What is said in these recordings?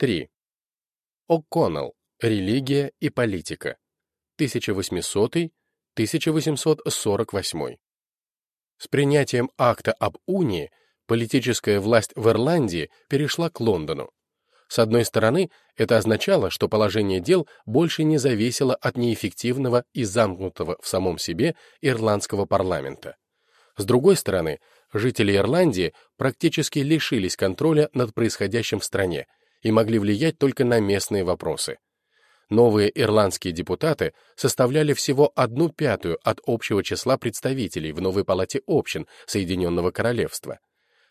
3. О'Коннелл. Религия и политика. 1800-1848. С принятием акта об унии политическая власть в Ирландии перешла к Лондону. С одной стороны, это означало, что положение дел больше не зависело от неэффективного и замкнутого в самом себе ирландского парламента. С другой стороны, жители Ирландии практически лишились контроля над происходящим в стране и могли влиять только на местные вопросы. Новые ирландские депутаты составляли всего одну пятую от общего числа представителей в новой палате общин Соединенного Королевства.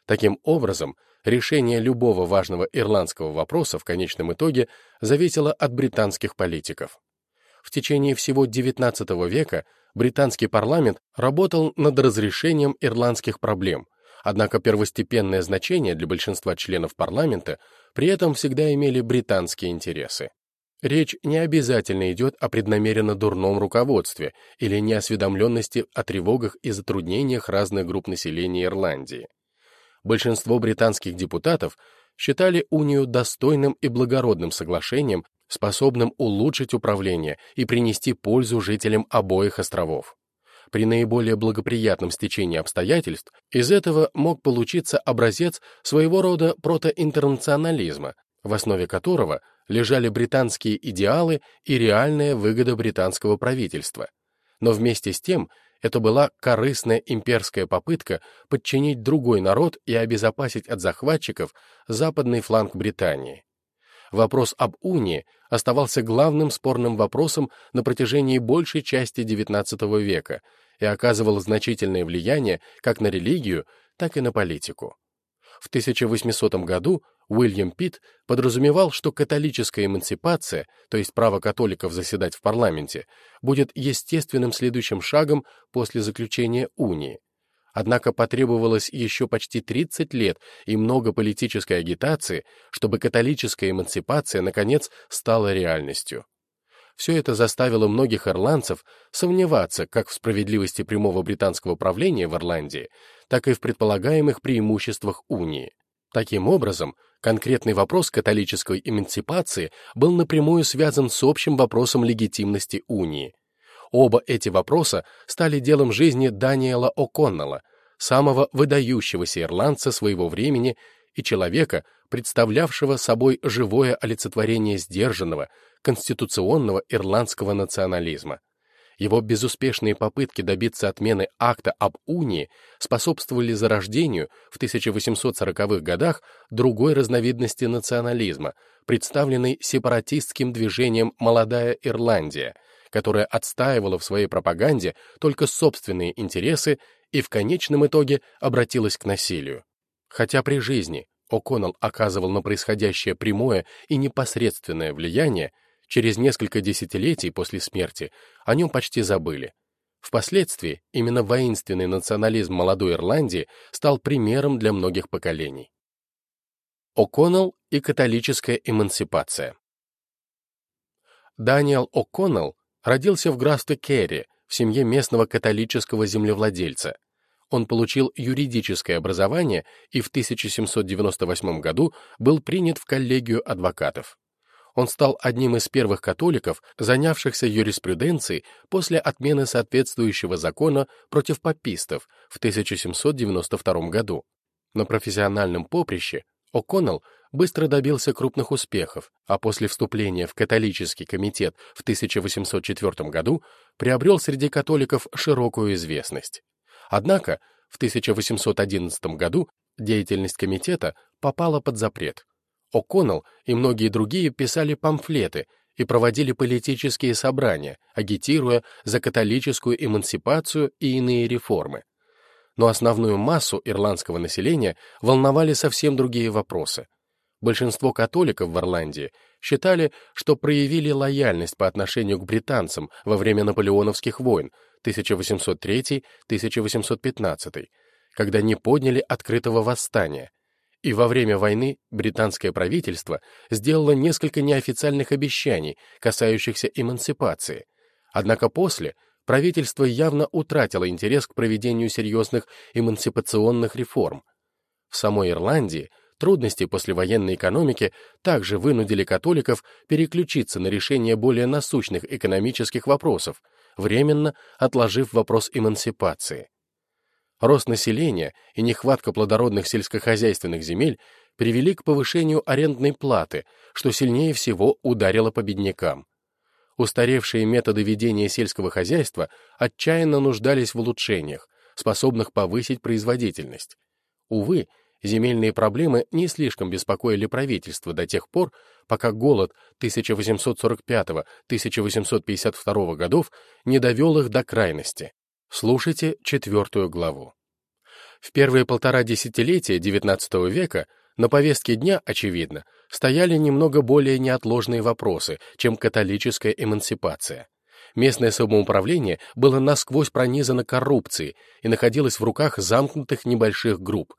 Таким образом, решение любого важного ирландского вопроса в конечном итоге зависело от британских политиков. В течение всего XIX века британский парламент работал над разрешением ирландских проблем, однако первостепенное значение для большинства членов парламента при этом всегда имели британские интересы. Речь не обязательно идет о преднамеренно дурном руководстве или неосведомленности о тревогах и затруднениях разных групп населения Ирландии. Большинство британских депутатов считали унию достойным и благородным соглашением, способным улучшить управление и принести пользу жителям обоих островов. При наиболее благоприятном стечении обстоятельств из этого мог получиться образец своего рода протоинтернационализма, в основе которого лежали британские идеалы и реальная выгода британского правительства. Но вместе с тем это была корыстная имперская попытка подчинить другой народ и обезопасить от захватчиков западный фланг Британии. Вопрос об унии оставался главным спорным вопросом на протяжении большей части XIX века и оказывал значительное влияние как на религию, так и на политику. В 1800 году Уильям Питт подразумевал, что католическая эмансипация, то есть право католиков заседать в парламенте, будет естественным следующим шагом после заключения унии. Однако потребовалось еще почти 30 лет и много политической агитации, чтобы католическая эмансипация, наконец, стала реальностью. Все это заставило многих ирландцев сомневаться как в справедливости прямого британского правления в Ирландии, так и в предполагаемых преимуществах унии. Таким образом, конкретный вопрос католической эмансипации был напрямую связан с общим вопросом легитимности унии. Оба эти вопроса стали делом жизни Даниэла О'Коннелла, самого выдающегося ирландца своего времени и человека, представлявшего собой живое олицетворение сдержанного, конституционного ирландского национализма. Его безуспешные попытки добиться отмены акта об унии способствовали зарождению в 1840-х годах другой разновидности национализма, представленной сепаратистским движением «Молодая Ирландия», которая отстаивала в своей пропаганде только собственные интересы и в конечном итоге обратилась к насилию. Хотя при жизни О'Коннелл оказывал на происходящее прямое и непосредственное влияние, Через несколько десятилетий после смерти о нем почти забыли. Впоследствии именно воинственный национализм молодой Ирландии стал примером для многих поколений. О'Коннелл и католическая эмансипация Даниэл О'Коннелл родился в графстве Керри в семье местного католического землевладельца. Он получил юридическое образование и в 1798 году был принят в коллегию адвокатов он стал одним из первых католиков, занявшихся юриспруденцией после отмены соответствующего закона против папистов в 1792 году. На профессиональном поприще О'Коннелл быстро добился крупных успехов, а после вступления в католический комитет в 1804 году приобрел среди католиков широкую известность. Однако в 1811 году деятельность комитета попала под запрет. О'Коннелл и многие другие писали памфлеты и проводили политические собрания, агитируя за католическую эмансипацию и иные реформы. Но основную массу ирландского населения волновали совсем другие вопросы. Большинство католиков в Ирландии считали, что проявили лояльность по отношению к британцам во время наполеоновских войн 1803-1815, когда не подняли открытого восстания, и во время войны британское правительство сделало несколько неофициальных обещаний, касающихся эмансипации. Однако после правительство явно утратило интерес к проведению серьезных эмансипационных реформ. В самой Ирландии Трудности послевоенной экономики также вынудили католиков переключиться на решение более насущных экономических вопросов, временно отложив вопрос эмансипации. Рост населения и нехватка плодородных сельскохозяйственных земель привели к повышению арендной платы, что сильнее всего ударило по беднякам. Устаревшие методы ведения сельского хозяйства отчаянно нуждались в улучшениях, способных повысить производительность. Увы, земельные проблемы не слишком беспокоили правительство до тех пор, пока голод 1845-1852 годов не довел их до крайности. Слушайте четвертую главу. В первые полтора десятилетия XIX века на повестке дня, очевидно, стояли немного более неотложные вопросы, чем католическая эмансипация. Местное самоуправление было насквозь пронизано коррупцией и находилось в руках замкнутых небольших групп.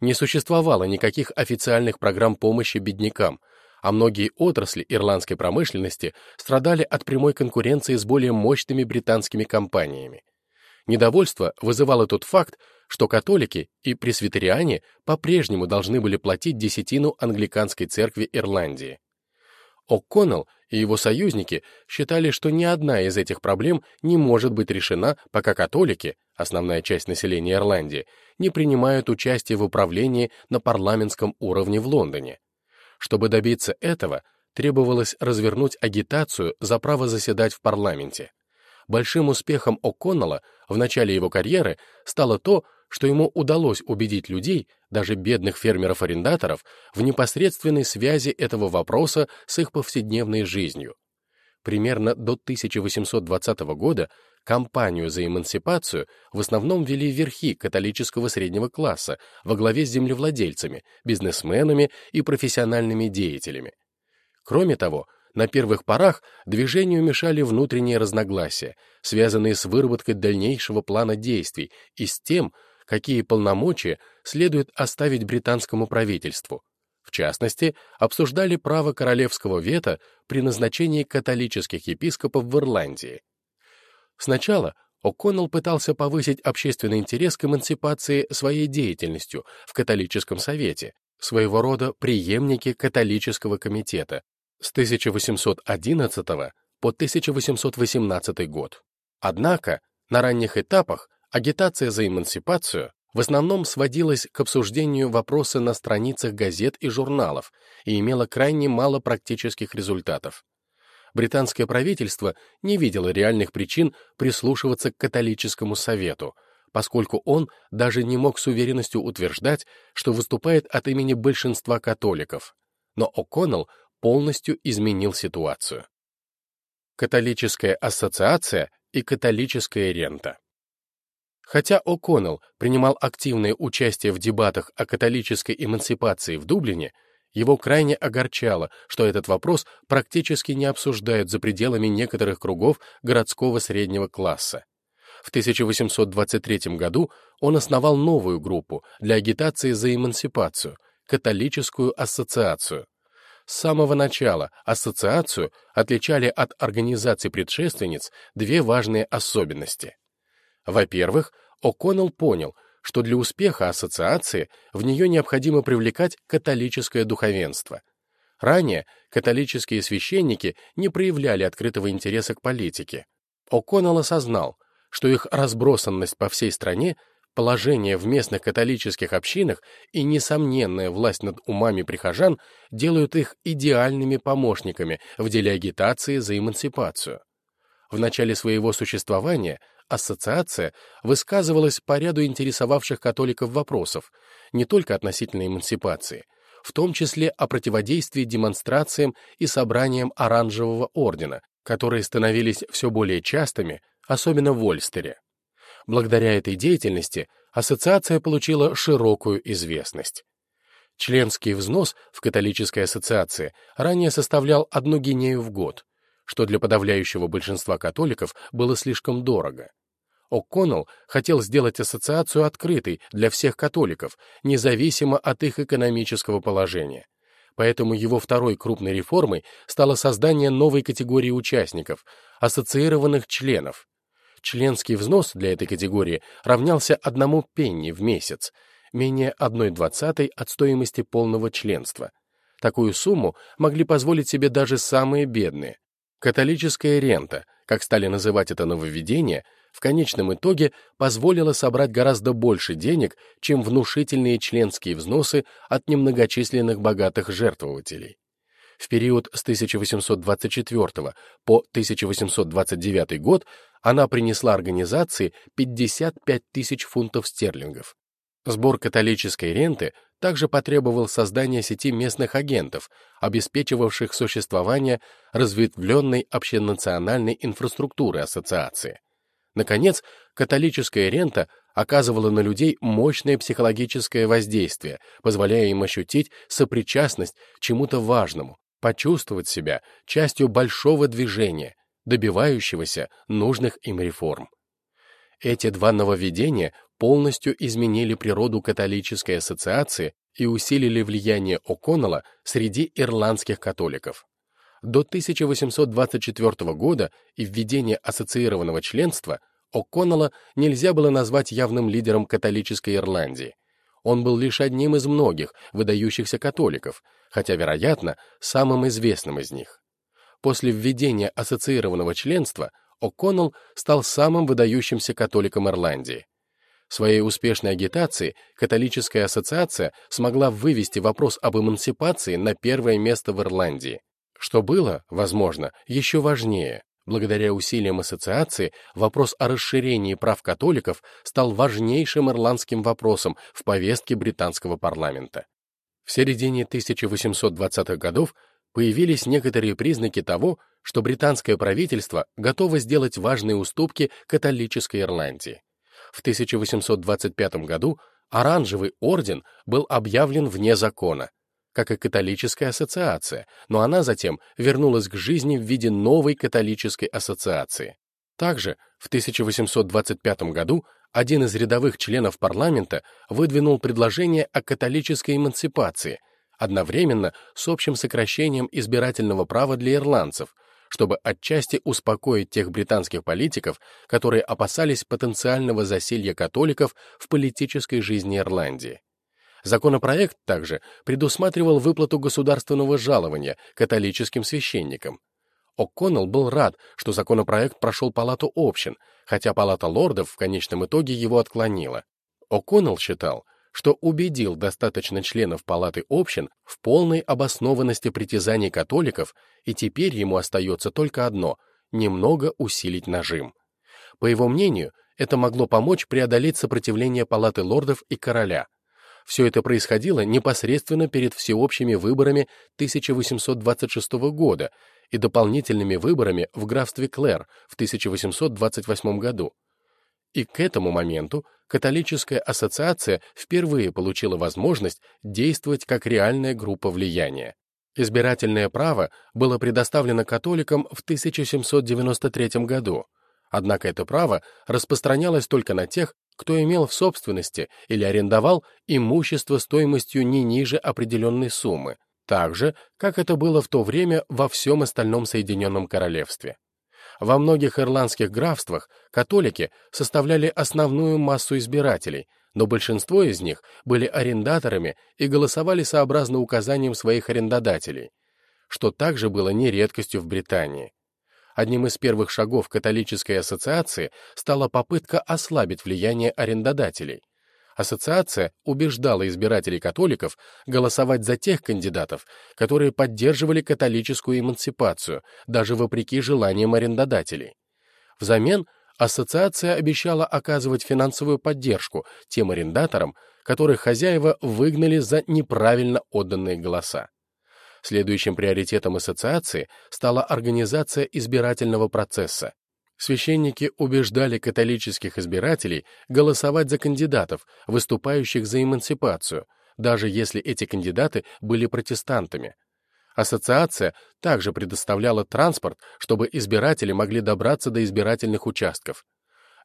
Не существовало никаких официальных программ помощи беднякам, а многие отрасли ирландской промышленности страдали от прямой конкуренции с более мощными британскими компаниями. Недовольство вызывало тот факт, что католики и пресвитериане по-прежнему должны были платить десятину англиканской церкви Ирландии. О'Коннелл и его союзники считали, что ни одна из этих проблем не может быть решена, пока католики, основная часть населения Ирландии, не принимают участие в управлении на парламентском уровне в Лондоне. Чтобы добиться этого, требовалось развернуть агитацию за право заседать в парламенте. Большим успехом О'Коннелла в начале его карьеры стало то, что ему удалось убедить людей, даже бедных фермеров-арендаторов, в непосредственной связи этого вопроса с их повседневной жизнью. Примерно до 1820 года кампанию за эмансипацию в основном вели верхи католического среднего класса во главе с землевладельцами, бизнесменами и профессиональными деятелями. Кроме того, на первых порах движению мешали внутренние разногласия, связанные с выработкой дальнейшего плана действий и с тем, какие полномочия следует оставить британскому правительству. В частности, обсуждали право королевского вето при назначении католических епископов в Ирландии. Сначала О'Коннелл пытался повысить общественный интерес к эмансипации своей деятельностью в католическом совете, своего рода преемники католического комитета, с 1811 по 1818 год. Однако на ранних этапах Агитация за эмансипацию в основном сводилась к обсуждению вопроса на страницах газет и журналов и имела крайне мало практических результатов. Британское правительство не видело реальных причин прислушиваться к католическому совету, поскольку он даже не мог с уверенностью утверждать, что выступает от имени большинства католиков. Но О'Коннелл полностью изменил ситуацию. Католическая ассоциация и католическая рента. Хотя О'Коннелл принимал активное участие в дебатах о католической эмансипации в Дублине, его крайне огорчало, что этот вопрос практически не обсуждают за пределами некоторых кругов городского среднего класса. В 1823 году он основал новую группу для агитации за эмансипацию — католическую ассоциацию. С самого начала ассоциацию отличали от организаций предшественниц две важные особенности. Во-первых, О'Коннелл понял, что для успеха ассоциации в нее необходимо привлекать католическое духовенство. Ранее католические священники не проявляли открытого интереса к политике. О'Коннелл осознал, что их разбросанность по всей стране, положение в местных католических общинах и несомненная власть над умами прихожан делают их идеальными помощниками в деле агитации за эмансипацию. В начале своего существования ассоциация высказывалась по ряду интересовавших католиков вопросов, не только относительно эмансипации, в том числе о противодействии демонстрациям и собраниям Оранжевого ордена, которые становились все более частыми, особенно в Ольстере. Благодаря этой деятельности ассоциация получила широкую известность. Членский взнос в католической ассоциации ранее составлял одну гинею в год, что для подавляющего большинства католиков было слишком дорого. О'Коннелл хотел сделать ассоциацию открытой для всех католиков, независимо от их экономического положения. Поэтому его второй крупной реформой стало создание новой категории участников — ассоциированных членов. Членский взнос для этой категории равнялся одному пенни в месяц. менее 1,20 от стоимости полного членства. Такую сумму могли позволить себе даже самые бедные. Католическая рента, как стали называть это нововведение, в конечном итоге позволила собрать гораздо больше денег, чем внушительные членские взносы от немногочисленных богатых жертвователей. В период с 1824 по 1829 год она принесла организации 55 тысяч фунтов стерлингов. Сбор католической ренты также потребовал создания сети местных агентов, обеспечивавших существование разветвленной общенациональной инфраструктуры ассоциации. Наконец, католическая рента оказывала на людей мощное психологическое воздействие, позволяя им ощутить сопричастность чему-то важному, почувствовать себя частью большого движения, добивающегося нужных им реформ. Эти два нововведения полностью изменили природу католической ассоциации и усилили влияние О'Коннелла среди ирландских католиков. До 1824 года и введения ассоциированного членства О'Коннелла нельзя было назвать явным лидером католической Ирландии. Он был лишь одним из многих выдающихся католиков, хотя, вероятно, самым известным из них. После введения ассоциированного членства О'Коннелл стал самым выдающимся католиком Ирландии. Своей успешной агитацией католическая ассоциация смогла вывести вопрос об эмансипации на первое место в Ирландии, что было, возможно, еще важнее. Благодаря усилиям ассоциации вопрос о расширении прав католиков стал важнейшим ирландским вопросом в повестке британского парламента. В середине 1820-х годов появились некоторые признаки того, что британское правительство готово сделать важные уступки католической Ирландии. В 1825 году Оранжевый орден был объявлен вне закона, как и католическая ассоциация, но она затем вернулась к жизни в виде новой католической ассоциации. Также в 1825 году один из рядовых членов парламента выдвинул предложение о католической эмансипации, одновременно с общим сокращением избирательного права для ирландцев, чтобы отчасти успокоить тех британских политиков, которые опасались потенциального засилья католиков в политической жизни Ирландии. Законопроект также предусматривал выплату государственного жалования католическим священникам. О'Коннелл был рад, что законопроект прошел Палату общин, хотя Палата лордов в конечном итоге его отклонила. О'Коннелл считал, что убедил достаточно членов Палаты общин в полной обоснованности притязаний католиков, и теперь ему остается только одно — немного усилить нажим. По его мнению, это могло помочь преодолеть сопротивление Палаты лордов и короля — все это происходило непосредственно перед всеобщими выборами 1826 года и дополнительными выборами в графстве Клэр в 1828 году. И к этому моменту католическая ассоциация впервые получила возможность действовать как реальная группа влияния. Избирательное право было предоставлено католикам в 1793 году, однако это право распространялось только на тех, кто имел в собственности или арендовал имущество стоимостью не ниже определенной суммы, так же, как это было в то время во всем остальном Соединенном Королевстве. Во многих ирландских графствах католики составляли основную массу избирателей, но большинство из них были арендаторами и голосовали сообразно указаниям своих арендодателей, что также было не редкостью в Британии. Одним из первых шагов католической ассоциации стала попытка ослабить влияние арендодателей. Ассоциация убеждала избирателей католиков голосовать за тех кандидатов, которые поддерживали католическую эмансипацию, даже вопреки желаниям арендодателей. Взамен ассоциация обещала оказывать финансовую поддержку тем арендаторам, которых хозяева выгнали за неправильно отданные голоса. Следующим приоритетом ассоциации стала организация избирательного процесса. Священники убеждали католических избирателей голосовать за кандидатов, выступающих за эмансипацию, даже если эти кандидаты были протестантами. Ассоциация также предоставляла транспорт, чтобы избиратели могли добраться до избирательных участков.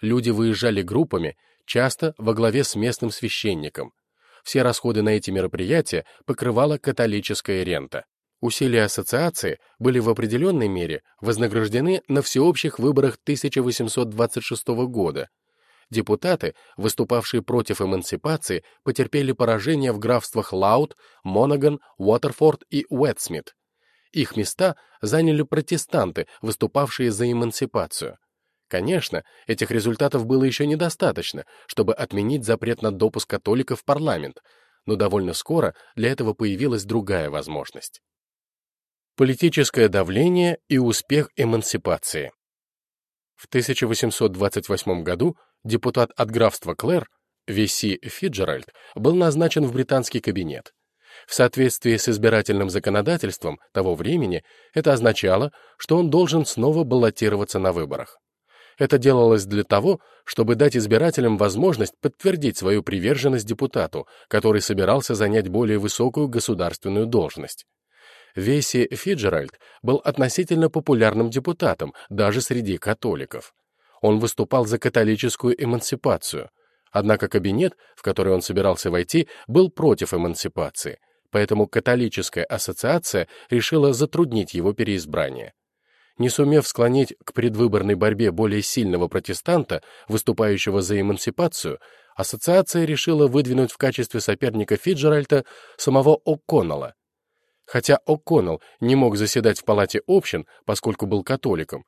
Люди выезжали группами, часто во главе с местным священником. Все расходы на эти мероприятия покрывала католическая рента. Усилия ассоциации были в определенной мере вознаграждены на всеобщих выборах 1826 года. Депутаты, выступавшие против эмансипации, потерпели поражение в графствах Лаут, Монаган, Уотерфорд и Уэтсмит. Их места заняли протестанты, выступавшие за эмансипацию. Конечно, этих результатов было еще недостаточно, чтобы отменить запрет на допуск католиков в парламент, но довольно скоро для этого появилась другая возможность. Политическое давление и успех эмансипации В 1828 году депутат от графства Клэр, Виси Фиджеральд, был назначен в британский кабинет. В соответствии с избирательным законодательством того времени это означало, что он должен снова баллотироваться на выборах. Это делалось для того, чтобы дать избирателям возможность подтвердить свою приверженность депутату, который собирался занять более высокую государственную должность. Веси Фиджеральд был относительно популярным депутатом даже среди католиков. Он выступал за католическую эмансипацию, однако кабинет, в который он собирался войти, был против эмансипации, поэтому католическая ассоциация решила затруднить его переизбрание. Не сумев склонить к предвыборной борьбе более сильного протестанта, выступающего за эмансипацию, ассоциация решила выдвинуть в качестве соперника Фиджеральта самого О'Коннелла. Хотя О'Коннелл не мог заседать в палате общин, поскольку был католиком,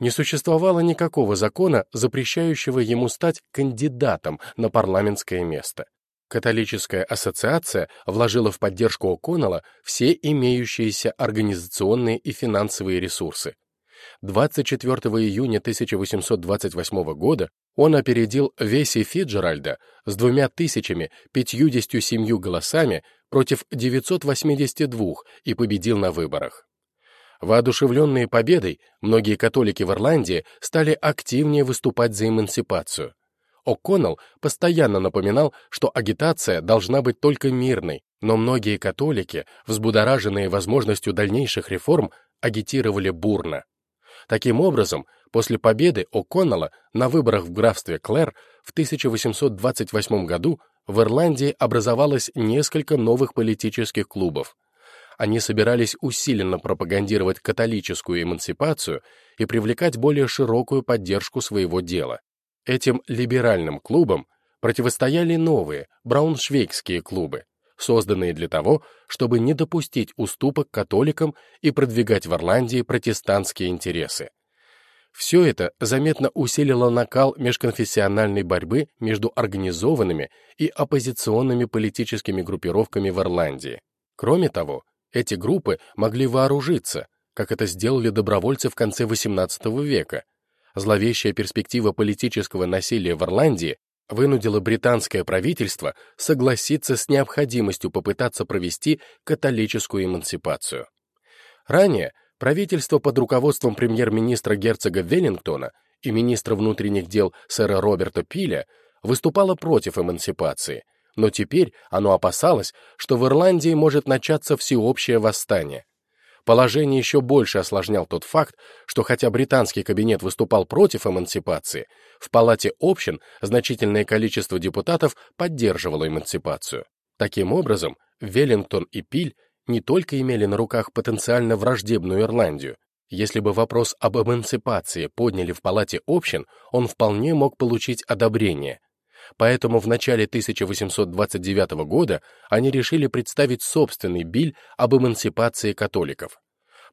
не существовало никакого закона, запрещающего ему стать кандидатом на парламентское место. Католическая ассоциация вложила в поддержку О'Коннелла все имеющиеся организационные и финансовые ресурсы. 24 июня 1828 года он опередил Веси Фиджеральда с двумя тысячами пятьюдесятью семью голосами против 982 и победил на выборах. Воодушевленные победой, многие католики в Ирландии стали активнее выступать за эмансипацию. О'Коннелл постоянно напоминал, что агитация должна быть только мирной, но многие католики, взбудораженные возможностью дальнейших реформ, агитировали бурно. Таким образом, после победы О'Коннелла на выборах в графстве Клэр в 1828 году в Ирландии образовалось несколько новых политических клубов. Они собирались усиленно пропагандировать католическую эмансипацию и привлекать более широкую поддержку своего дела. Этим либеральным клубам противостояли новые, брауншвейгские клубы, созданные для того, чтобы не допустить уступок католикам и продвигать в Ирландии протестантские интересы. Все это заметно усилило накал межконфессиональной борьбы между организованными и оппозиционными политическими группировками в Ирландии. Кроме того, эти группы могли вооружиться, как это сделали добровольцы в конце XVIII века. Зловещая перспектива политического насилия в Ирландии вынудила британское правительство согласиться с необходимостью попытаться провести католическую эмансипацию. Ранее правительство под руководством премьер-министра герцога Веллингтона и министра внутренних дел сэра Роберта Пиля выступало против эмансипации, но теперь оно опасалось, что в Ирландии может начаться всеобщее восстание. Положение еще больше осложнял тот факт, что хотя британский кабинет выступал против эмансипации, в Палате общин значительное количество депутатов поддерживало эмансипацию. Таким образом, Веллингтон и Пиль не только имели на руках потенциально враждебную Ирландию. Если бы вопрос об эмансипации подняли в Палате общин, он вполне мог получить одобрение. Поэтому в начале 1829 года они решили представить собственный биль об эмансипации католиков.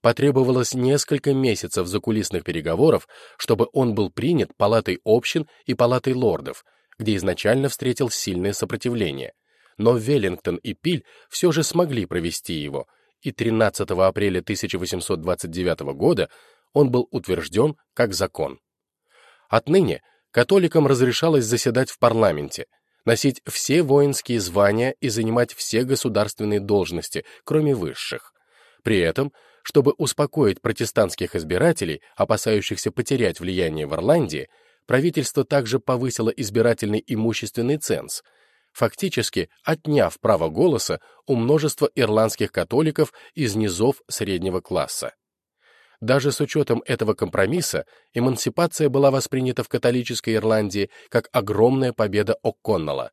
Потребовалось несколько месяцев закулисных переговоров, чтобы он был принят Палатой общин и Палатой лордов, где изначально встретил сильное сопротивление. Но Веллингтон и Пиль все же смогли провести его, и 13 апреля 1829 года он был утвержден как закон. Отныне католикам разрешалось заседать в парламенте, носить все воинские звания и занимать все государственные должности, кроме высших. При этом, чтобы успокоить протестантских избирателей, опасающихся потерять влияние в Ирландии, правительство также повысило избирательный имущественный ценз, фактически отняв право голоса у множества ирландских католиков из низов среднего класса. Даже с учетом этого компромисса, эмансипация была воспринята в католической Ирландии как огромная победа О'Коннелла.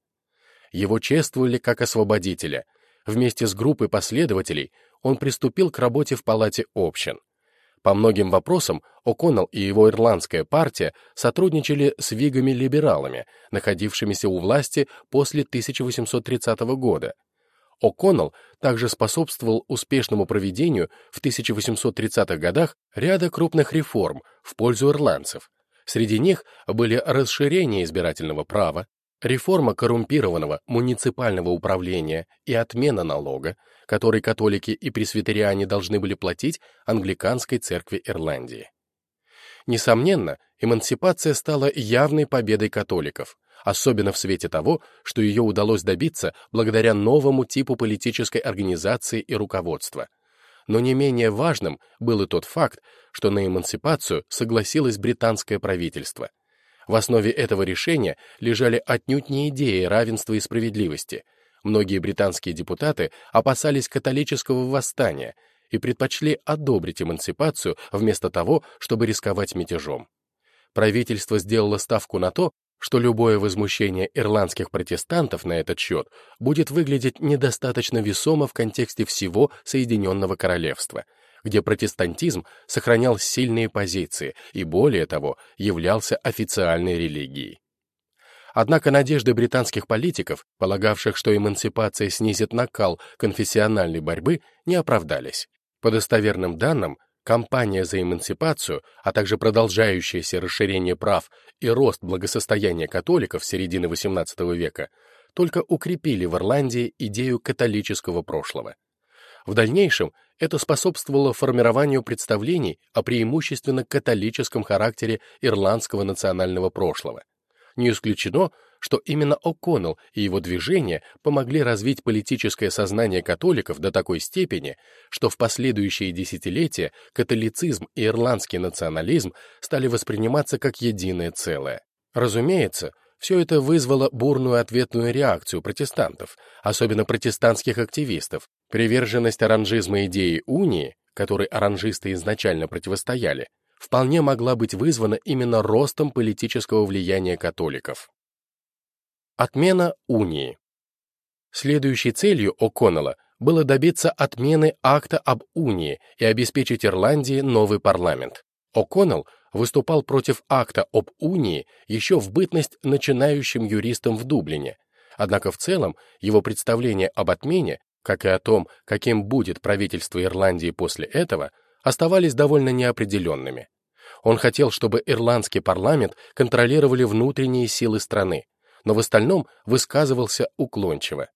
Его чествовали как освободителя. Вместе с группой последователей он приступил к работе в палате общин. По многим вопросам О'Коннелл и его ирландская партия сотрудничали с вигами-либералами, находившимися у власти после 1830 года. О'Коннелл также способствовал успешному проведению в 1830-х годах ряда крупных реформ в пользу ирландцев. Среди них были расширение избирательного права, реформа коррумпированного муниципального управления и отмена налога, который католики и пресвитериане должны были платить англиканской церкви Ирландии. Несомненно, эмансипация стала явной победой католиков, особенно в свете того, что ее удалось добиться благодаря новому типу политической организации и руководства. Но не менее важным был и тот факт, что на эмансипацию согласилось британское правительство. В основе этого решения лежали отнюдь не идеи равенства и справедливости. Многие британские депутаты опасались католического восстания и предпочли одобрить эмансипацию вместо того, чтобы рисковать мятежом. Правительство сделало ставку на то, что любое возмущение ирландских протестантов на этот счет будет выглядеть недостаточно весомо в контексте всего Соединенного Королевства, где протестантизм сохранял сильные позиции и, более того, являлся официальной религией. Однако надежды британских политиков, полагавших, что эмансипация снизит накал конфессиональной борьбы, не оправдались. По достоверным данным, Кампания за эмансипацию, а также продолжающееся расширение прав и рост благосостояния католиков середины XVIII века только укрепили в Ирландии идею католического прошлого. В дальнейшем это способствовало формированию представлений о преимущественно католическом характере ирландского национального прошлого. Не исключено, что именно О'Коннелл и его движение помогли развить политическое сознание католиков до такой степени, что в последующие десятилетия католицизм и ирландский национализм стали восприниматься как единое целое. Разумеется, все это вызвало бурную ответную реакцию протестантов, особенно протестантских активистов. Приверженность оранжизма идеи унии, которой оранжисты изначально противостояли, вполне могла быть вызвана именно ростом политического влияния католиков. Отмена унии. Следующей целью О'Коннелла было добиться отмены акта об унии и обеспечить Ирландии новый парламент. О'Коннелл выступал против акта об унии еще в бытность начинающим юристом в Дублине, однако в целом его представления об отмене, как и о том, каким будет правительство Ирландии после этого, оставались довольно неопределенными. Он хотел, чтобы ирландский парламент контролировали внутренние силы страны, но в остальном высказывался уклончиво.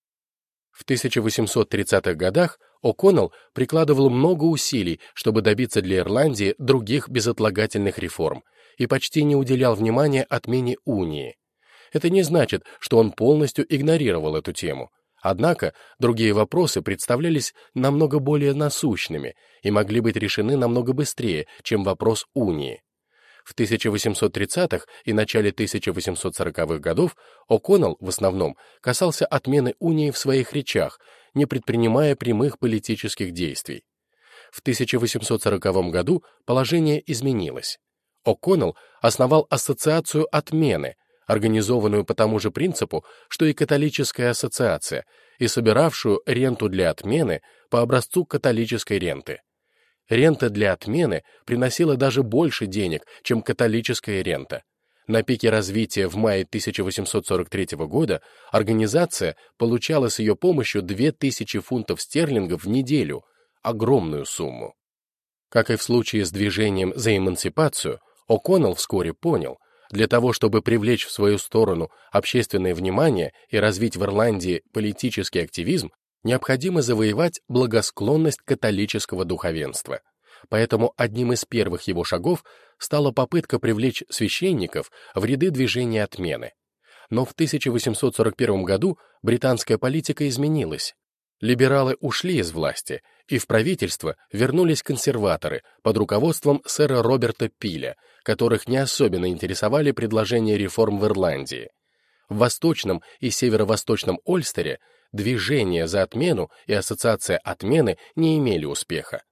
В 1830-х годах О'Коннелл прикладывал много усилий, чтобы добиться для Ирландии других безотлагательных реформ, и почти не уделял внимания отмене унии. Это не значит, что он полностью игнорировал эту тему. Однако другие вопросы представлялись намного более насущными и могли быть решены намного быстрее, чем вопрос унии. В 1830-х и начале 1840-х годов О'Коннелл в основном касался отмены унии в своих речах, не предпринимая прямых политических действий. В 1840 году положение изменилось. О'Коннелл основал Ассоциацию отмены, организованную по тому же принципу, что и католическая ассоциация, и собиравшую ренту для отмены по образцу католической ренты. Рента для отмены приносила даже больше денег, чем католическая рента. На пике развития в мае 1843 года организация получала с ее помощью 2000 фунтов стерлингов в неделю, огромную сумму. Как и в случае с движением за эмансипацию, О'Коннелл вскоре понял, для того, чтобы привлечь в свою сторону общественное внимание и развить в Ирландии политический активизм, необходимо завоевать благосклонность католического духовенства. Поэтому одним из первых его шагов стала попытка привлечь священников в ряды движения отмены. Но в 1841 году британская политика изменилась. Либералы ушли из власти, и в правительство вернулись консерваторы под руководством сэра Роберта Пиля, которых не особенно интересовали предложения реформ в Ирландии. В восточном и северо-восточном Ольстере движение за отмену и ассоциация отмены не имели успеха.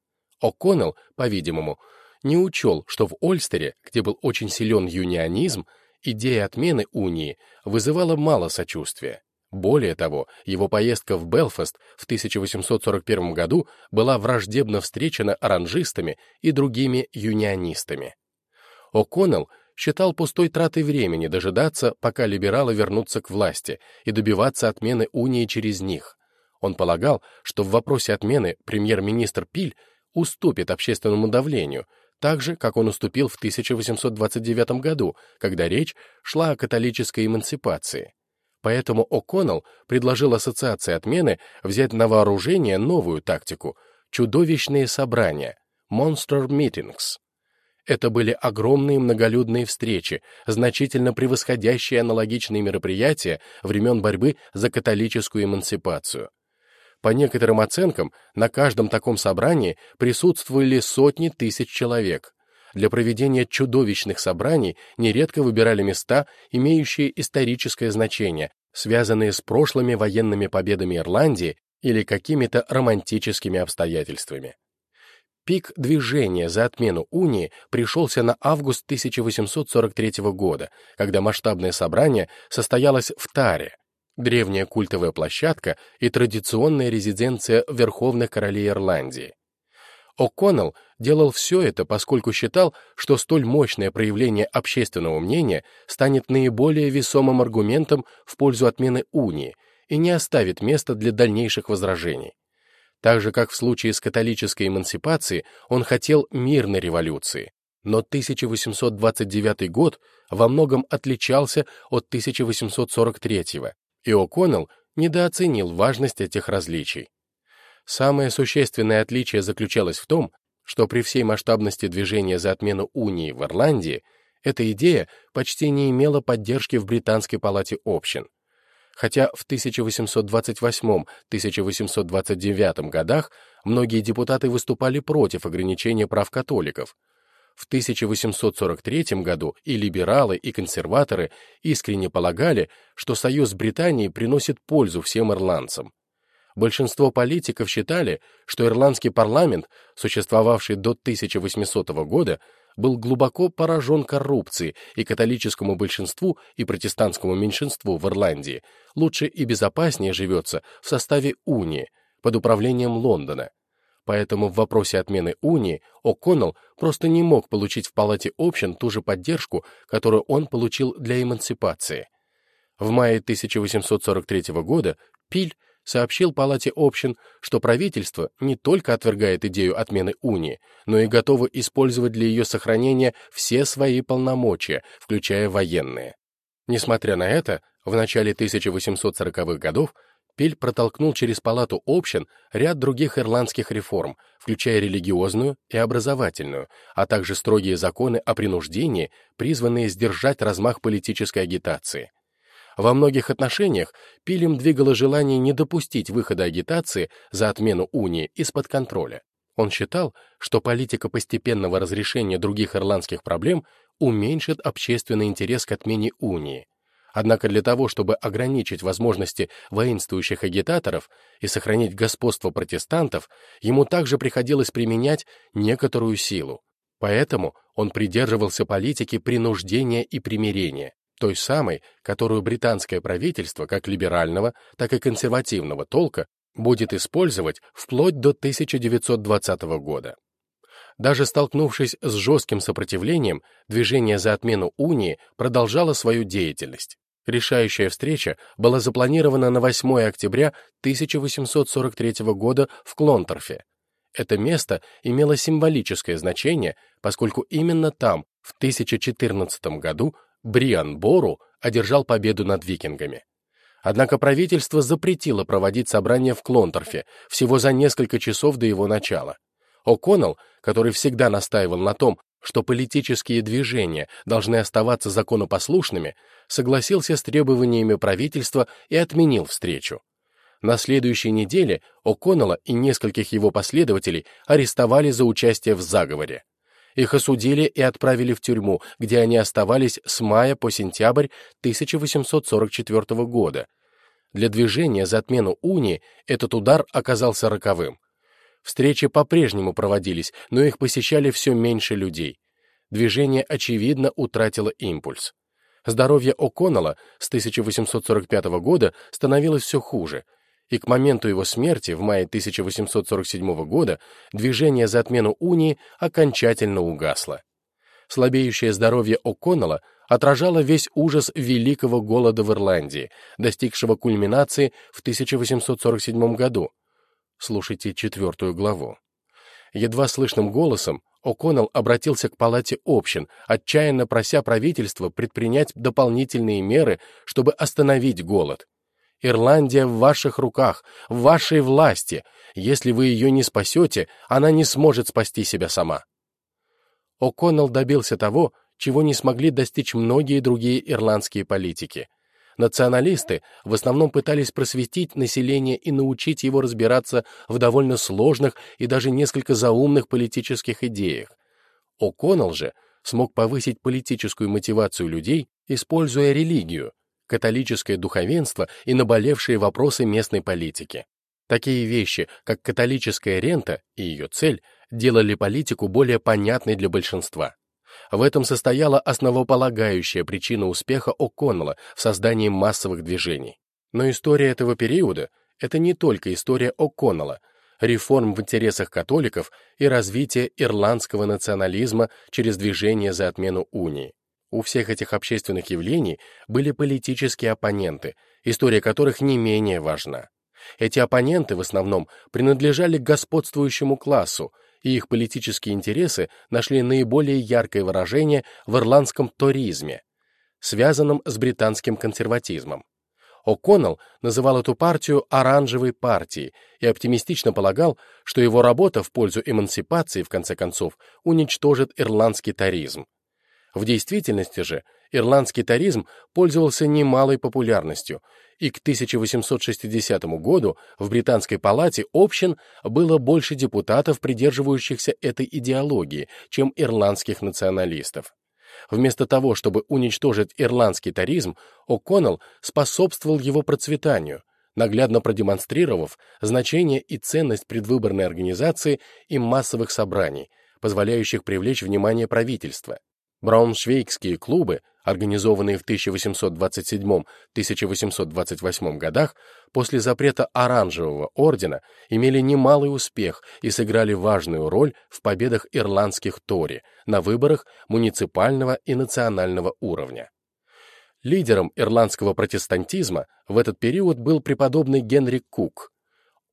О'Коннелл, по-видимому, не учел, что в Ольстере, где был очень силен юнионизм, идея отмены унии вызывала мало сочувствия. Более того, его поездка в Белфаст в 1841 году была враждебно встречена оранжистами и другими юнионистами. О'Коннелл считал пустой тратой времени дожидаться, пока либералы вернутся к власти, и добиваться отмены унии через них. Он полагал, что в вопросе отмены премьер-министр Пиль уступит общественному давлению, так же, как он уступил в 1829 году, когда речь шла о католической эмансипации. Поэтому О'Коннелл предложил Ассоциации отмены взять на вооружение новую тактику — чудовищные собрания — Monster Meetings. Это были огромные многолюдные встречи, значительно превосходящие аналогичные мероприятия времен борьбы за католическую эмансипацию. По некоторым оценкам, на каждом таком собрании присутствовали сотни тысяч человек. Для проведения чудовищных собраний нередко выбирали места, имеющие историческое значение, связанные с прошлыми военными победами Ирландии или какими-то романтическими обстоятельствами. Пик движения за отмену унии пришелся на август 1843 года, когда масштабное собрание состоялось в Таре, древняя культовая площадка и традиционная резиденция верховных королей Ирландии. О'Коннелл делал все это, поскольку считал, что столь мощное проявление общественного мнения станет наиболее весомым аргументом в пользу отмены унии и не оставит места для дальнейших возражений. Так же, как в случае с католической эмансипацией, он хотел мирной революции, но 1829 год во многом отличался от 1843 и О'Коннелл недооценил важность этих различий. Самое существенное отличие заключалось в том, что при всей масштабности движения за отмену унии в Ирландии эта идея почти не имела поддержки в Британской палате общин. Хотя в 1828-1829 годах многие депутаты выступали против ограничения прав католиков, в 1843 году и либералы, и консерваторы искренне полагали, что союз с Британией приносит пользу всем ирландцам. Большинство политиков считали, что ирландский парламент, существовавший до 1800 года, был глубоко поражен коррупцией, и католическому большинству и протестантскому меньшинству в Ирландии лучше и безопаснее живется в составе унии под управлением Лондона. Поэтому в вопросе отмены унии О'Коннелл просто не мог получить в Палате общин ту же поддержку, которую он получил для эмансипации. В мае 1843 года Пиль сообщил Палате общин, что правительство не только отвергает идею отмены унии, но и готово использовать для ее сохранения все свои полномочия, включая военные. Несмотря на это, в начале 1840-х годов Пиль протолкнул через Палату общин ряд других ирландских реформ, включая религиозную и образовательную, а также строгие законы о принуждении, призванные сдержать размах политической агитации. Во многих отношениях Пилем двигало желание не допустить выхода агитации за отмену унии из-под контроля. Он считал, что политика постепенного разрешения других ирландских проблем уменьшит общественный интерес к отмене унии. Однако для того, чтобы ограничить возможности воинствующих агитаторов и сохранить господство протестантов, ему также приходилось применять некоторую силу. Поэтому он придерживался политики принуждения и примирения той самой, которую британское правительство, как либерального, так и консервативного толка, будет использовать вплоть до 1920 года. Даже столкнувшись с жестким сопротивлением, движение за отмену унии продолжало свою деятельность. Решающая встреча была запланирована на 8 октября 1843 года в Клонторфе. Это место имело символическое значение, поскольку именно там, в 1014 году, Бриан Бору одержал победу над викингами. Однако правительство запретило проводить собрание в Клонторфе всего за несколько часов до его начала. О'Коннелл, который всегда настаивал на том, что политические движения должны оставаться законопослушными, согласился с требованиями правительства и отменил встречу. На следующей неделе О'Коннелла и нескольких его последователей арестовали за участие в заговоре. Их осудили и отправили в тюрьму, где они оставались с мая по сентябрь 1844 года. Для движения за отмену унии этот удар оказался роковым. Встречи по-прежнему проводились, но их посещали все меньше людей. Движение, очевидно, утратило импульс. Здоровье О'Коннелла с 1845 года становилось все хуже, и к моменту его смерти в мае 1847 года движение за отмену унии окончательно угасло. Слабеющее здоровье О'Коннелла отражало весь ужас Великого голода в Ирландии, достигшего кульминации в 1847 году. Слушайте четвертую главу. Едва слышным голосом О'Коннелл обратился к палате общин, отчаянно прося правительство предпринять дополнительные меры, чтобы остановить голод. Ирландия в ваших руках, в вашей власти. Если вы ее не спасете, она не сможет спасти себя сама. О'Коннелл добился того, чего не смогли достичь многие другие ирландские политики. Националисты в основном пытались просветить население и научить его разбираться в довольно сложных и даже несколько заумных политических идеях. О'Коннелл же смог повысить политическую мотивацию людей, используя религию — католическое духовенство и наболевшие вопросы местной политики. Такие вещи, как католическая рента и ее цель, делали политику более понятной для большинства. В этом состояла основополагающая причина успеха О'Коннелла в создании массовых движений. Но история этого периода — это не только история О'Коннелла, реформ в интересах католиков и развития ирландского национализма через движение за отмену унии. У всех этих общественных явлений были политические оппоненты, история которых не менее важна. Эти оппоненты в основном принадлежали к господствующему классу, и их политические интересы нашли наиболее яркое выражение в ирландском торизме, связанном с британским консерватизмом. О'Коннелл называл эту партию «оранжевой партией» и оптимистично полагал, что его работа в пользу эмансипации, в конце концов, уничтожит ирландский таризм. В действительности же ирландский таризм пользовался немалой популярностью, и к 1860 году в Британской палате общин было больше депутатов, придерживающихся этой идеологии, чем ирландских националистов. Вместо того, чтобы уничтожить ирландский таризм, О'Коннелл способствовал его процветанию, наглядно продемонстрировав значение и ценность предвыборной организации и массовых собраний, позволяющих привлечь внимание правительства. Брауншвейгские клубы, организованные в 1827-1828 годах, после запрета Оранжевого ордена, имели немалый успех и сыграли важную роль в победах ирландских Тори на выборах муниципального и национального уровня. Лидером ирландского протестантизма в этот период был преподобный Генри Кук.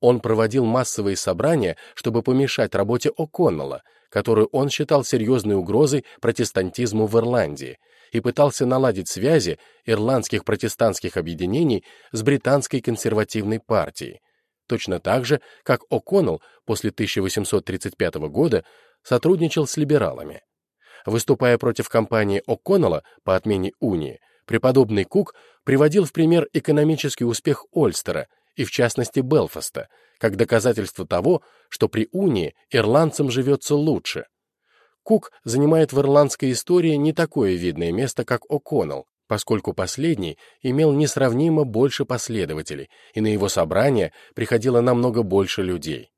Он проводил массовые собрания, чтобы помешать работе О'Коннелла, которую он считал серьезной угрозой протестантизму в Ирландии, и пытался наладить связи ирландских протестантских объединений с британской консервативной партией, точно так же, как О'Коннелл после 1835 года сотрудничал с либералами. Выступая против кампании О'Коннелла по отмене унии, преподобный Кук приводил в пример экономический успех Ольстера и, в частности, Белфаста, как доказательство того, что при унии ирландцам живется лучше. Кук занимает в ирландской истории не такое видное место, как О'Коннелл, поскольку последний имел несравнимо больше последователей, и на его собрания приходило намного больше людей.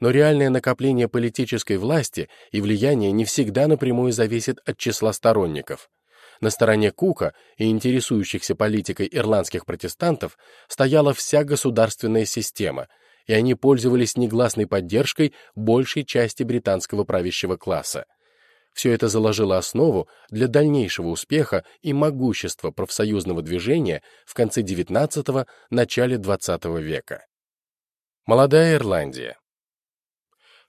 Но реальное накопление политической власти и влияния не всегда напрямую зависит от числа сторонников. На стороне Кука и интересующихся политикой ирландских протестантов стояла вся государственная система — и они пользовались негласной поддержкой большей части британского правящего класса. Все это заложило основу для дальнейшего успеха и могущества профсоюзного движения в конце XIX – начале XX века. Молодая Ирландия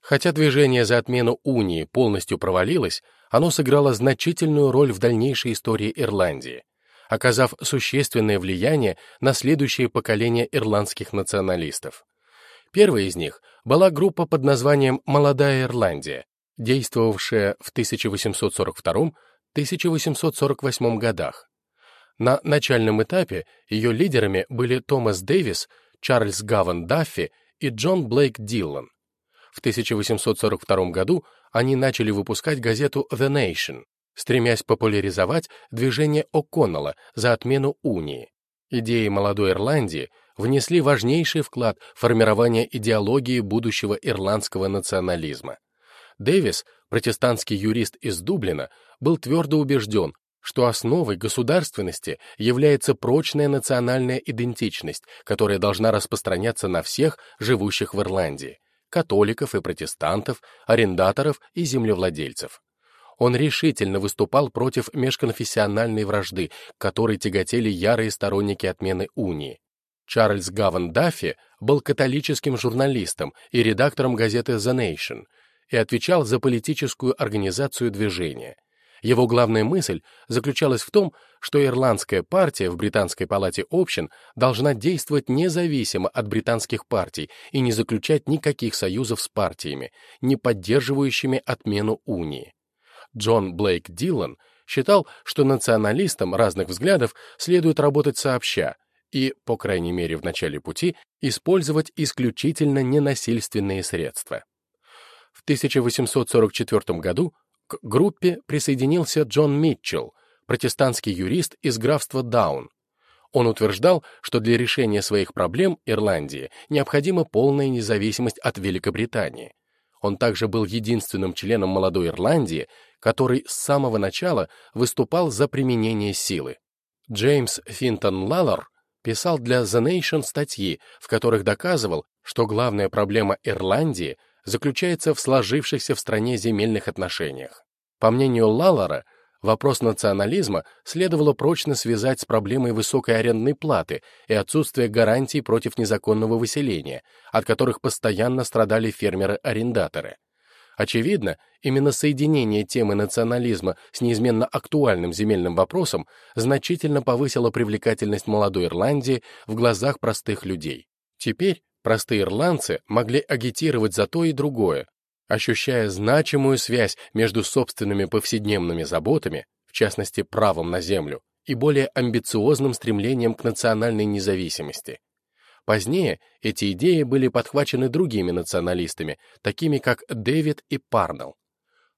Хотя движение за отмену унии полностью провалилось, оно сыграло значительную роль в дальнейшей истории Ирландии, оказав существенное влияние на следующее поколение ирландских националистов. Первой из них была группа под названием «Молодая Ирландия», действовавшая в 1842-1848 годах. На начальном этапе ее лидерами были Томас Дэвис, Чарльз Гаван Даффи и Джон Блейк Диллон. В 1842 году они начали выпускать газету «The Nation», стремясь популяризовать движение О'Коннелла за отмену унии. Идеи молодой Ирландии — внесли важнейший вклад в формирование идеологии будущего ирландского национализма. Дэвис, протестантский юрист из Дублина, был твердо убежден, что основой государственности является прочная национальная идентичность, которая должна распространяться на всех, живущих в Ирландии, католиков и протестантов, арендаторов и землевладельцев. Он решительно выступал против межконфессиональной вражды, которой тяготели ярые сторонники отмены унии. Чарльз Гаван Даффи был католическим журналистом и редактором газеты The Nation и отвечал за политическую организацию движения. Его главная мысль заключалась в том, что ирландская партия в Британской палате общин должна действовать независимо от британских партий и не заключать никаких союзов с партиями, не поддерживающими отмену унии. Джон Блейк Дилан считал, что националистам разных взглядов следует работать сообща и, по крайней мере в начале пути, использовать исключительно ненасильственные средства. В 1844 году к группе присоединился Джон Митчелл, протестантский юрист из графства Даун. Он утверждал, что для решения своих проблем Ирландии необходима полная независимость от Великобритании. Он также был единственным членом молодой Ирландии, который с самого начала выступал за применение силы. Джеймс Финтон Лаллар писал для The Nation статьи, в которых доказывал, что главная проблема Ирландии заключается в сложившихся в стране земельных отношениях. По мнению Лаллара, вопрос национализма следовало прочно связать с проблемой высокой арендной платы и отсутствия гарантий против незаконного выселения, от которых постоянно страдали фермеры-арендаторы. Очевидно, именно соединение темы национализма с неизменно актуальным земельным вопросом значительно повысило привлекательность молодой Ирландии в глазах простых людей. Теперь Простые ирландцы могли агитировать за то и другое, ощущая значимую связь между собственными повседневными заботами, в частности правом на землю, и более амбициозным стремлением к национальной независимости. Позднее эти идеи были подхвачены другими националистами, такими как Дэвид и Парнелл.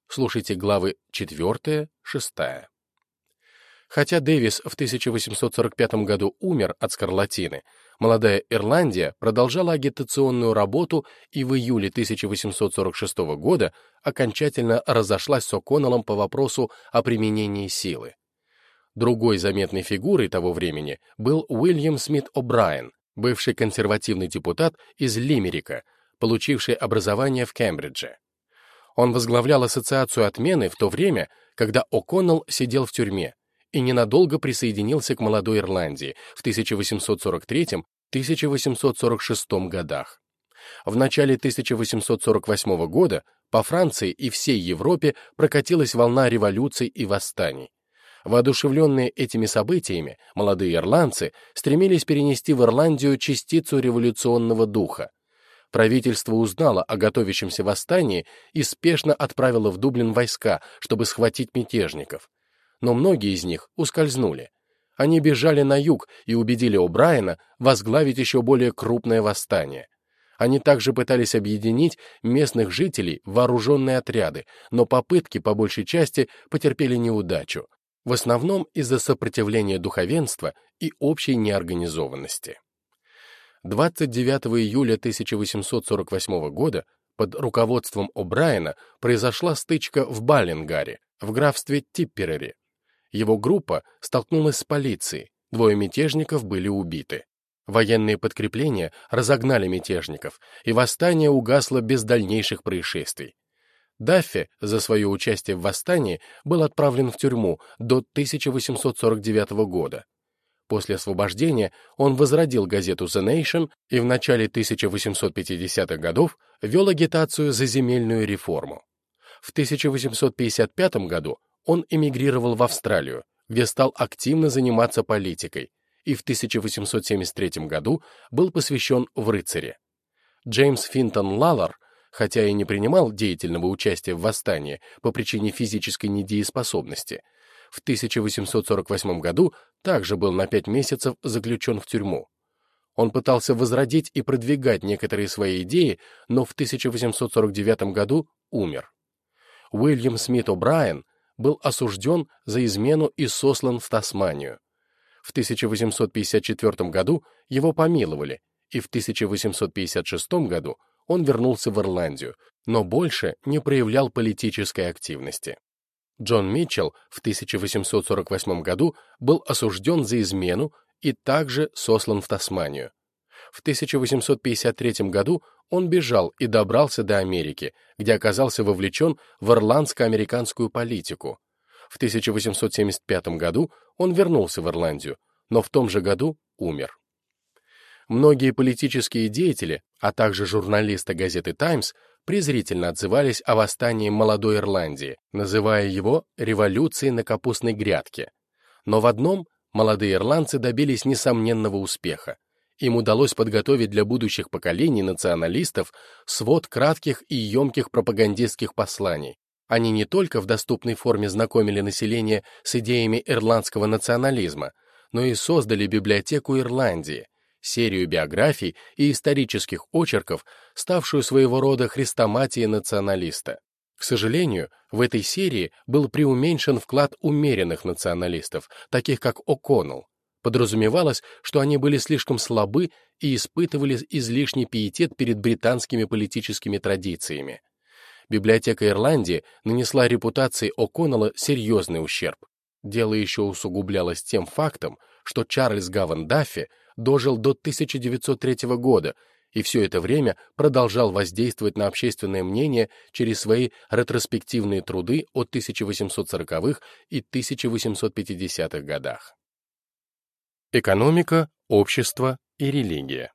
Слушайте главы 4-6. Хотя Дэвис в 1845 году умер от скарлатины, молодая Ирландия продолжала агитационную работу и в июле 1846 года окончательно разошлась с О'Коннеллом по вопросу о применении силы. Другой заметной фигурой того времени был Уильям Смит О'Брайен, бывший консервативный депутат из Лимерика, получивший образование в Кембридже. Он возглавлял ассоциацию отмены в то время, когда О'Коннелл сидел в тюрьме, и ненадолго присоединился к молодой Ирландии в 1843-1846 годах. В начале 1848 года по Франции и всей Европе прокатилась волна революций и восстаний. Воодушевленные этими событиями, молодые ирландцы стремились перенести в Ирландию частицу революционного духа. Правительство узнало о готовящемся восстании и спешно отправило в Дублин войска, чтобы схватить мятежников но многие из них ускользнули. Они бежали на юг и убедили О'Брайена возглавить еще более крупное восстание. Они также пытались объединить местных жителей в вооруженные отряды, но попытки по большей части потерпели неудачу, в основном из-за сопротивления духовенства и общей неорганизованности. 29 июля 1848 года под руководством О'Брайена произошла стычка в Баллингаре, в графстве Типперере, его группа столкнулась с полицией, двое мятежников были убиты. Военные подкрепления разогнали мятежников, и восстание угасло без дальнейших происшествий. Даффи за свое участие в восстании был отправлен в тюрьму до 1849 года. После освобождения он возродил газету The Nation и в начале 1850-х годов вел агитацию за земельную реформу. В 1855 году он эмигрировал в Австралию, где стал активно заниматься политикой, и в 1873 году был посвящен в рыцаре. Джеймс Финтон Лаллар, хотя и не принимал деятельного участия в восстании по причине физической недееспособности, в 1848 году также был на пять месяцев заключен в тюрьму. Он пытался возродить и продвигать некоторые свои идеи, но в 1849 году умер. Уильям Смит О'Брайен был осужден за измену и сослан в Тасманию. В 1854 году его помиловали, и в 1856 году он вернулся в Ирландию, но больше не проявлял политической активности. Джон Митчелл в 1848 году был осужден за измену и также сослан в Тасманию. В 1853 году он бежал и добрался до Америки, где оказался вовлечен в ирландско-американскую политику. В 1875 году он вернулся в Ирландию, но в том же году умер. Многие политические деятели, а также журналисты газеты «Таймс» презрительно отзывались о восстании молодой Ирландии, называя его «революцией на капустной грядке». Но в одном молодые ирландцы добились несомненного успеха. Им удалось подготовить для будущих поколений националистов свод кратких и емких пропагандистских посланий. Они не только в доступной форме знакомили население с идеями ирландского национализма, но и создали библиотеку Ирландии, серию биографий и исторических очерков, ставшую своего рода хрестоматией националиста. К сожалению, в этой серии был преуменьшен вклад умеренных националистов, таких как О'Коннелл. Подразумевалось, что они были слишком слабы и испытывали излишний пиетет перед британскими политическими традициями. Библиотека Ирландии нанесла репутации О'Коннелла серьезный ущерб. Дело еще усугублялось тем фактом, что Чарльз Гаван Даффи дожил до 1903 года и все это время продолжал воздействовать на общественное мнение через свои ретроспективные труды о 1840-х и 1850-х годах. Экономика, общество и религия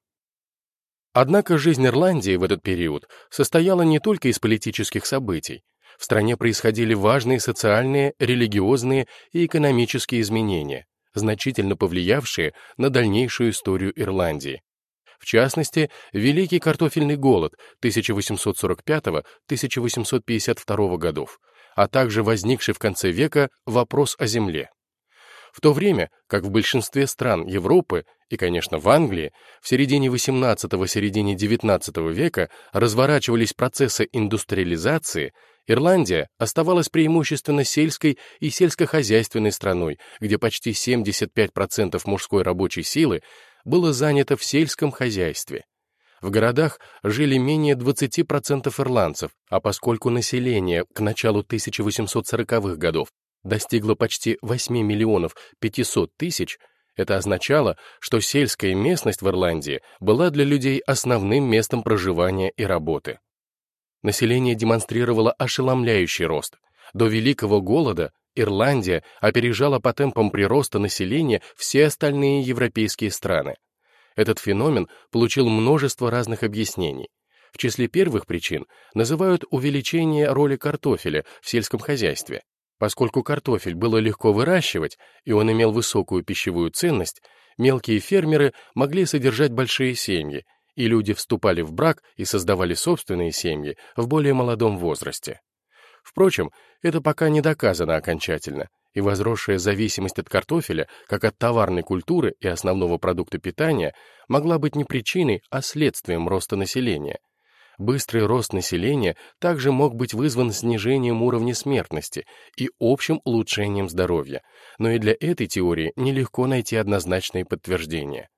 Однако жизнь Ирландии в этот период состояла не только из политических событий. В стране происходили важные социальные, религиозные и экономические изменения значительно повлиявшие на дальнейшую историю Ирландии. В частности, Великий картофельный голод 1845-1852 годов, а также возникший в конце века вопрос о земле. В то время, как в большинстве стран Европы и, конечно, в Англии, в середине XVIII-середине XIX века разворачивались процессы индустриализации, Ирландия оставалась преимущественно сельской и сельскохозяйственной страной, где почти 75% мужской рабочей силы было занято в сельском хозяйстве. В городах жили менее 20% ирландцев, а поскольку население к началу 1840-х годов достигла почти 8 миллионов 500 тысяч, это означало, что сельская местность в Ирландии была для людей основным местом проживания и работы. Население демонстрировало ошеломляющий рост. До Великого голода Ирландия опережала по темпам прироста населения все остальные европейские страны. Этот феномен получил множество разных объяснений. В числе первых причин называют увеличение роли картофеля в сельском хозяйстве. Поскольку картофель было легко выращивать, и он имел высокую пищевую ценность, мелкие фермеры могли содержать большие семьи, и люди вступали в брак и создавали собственные семьи в более молодом возрасте. Впрочем, это пока не доказано окончательно, и возросшая зависимость от картофеля, как от товарной культуры и основного продукта питания, могла быть не причиной, а следствием роста населения – Быстрый рост населения также мог быть вызван снижением уровня смертности и общим улучшением здоровья, но и для этой теории нелегко найти однозначные подтверждения.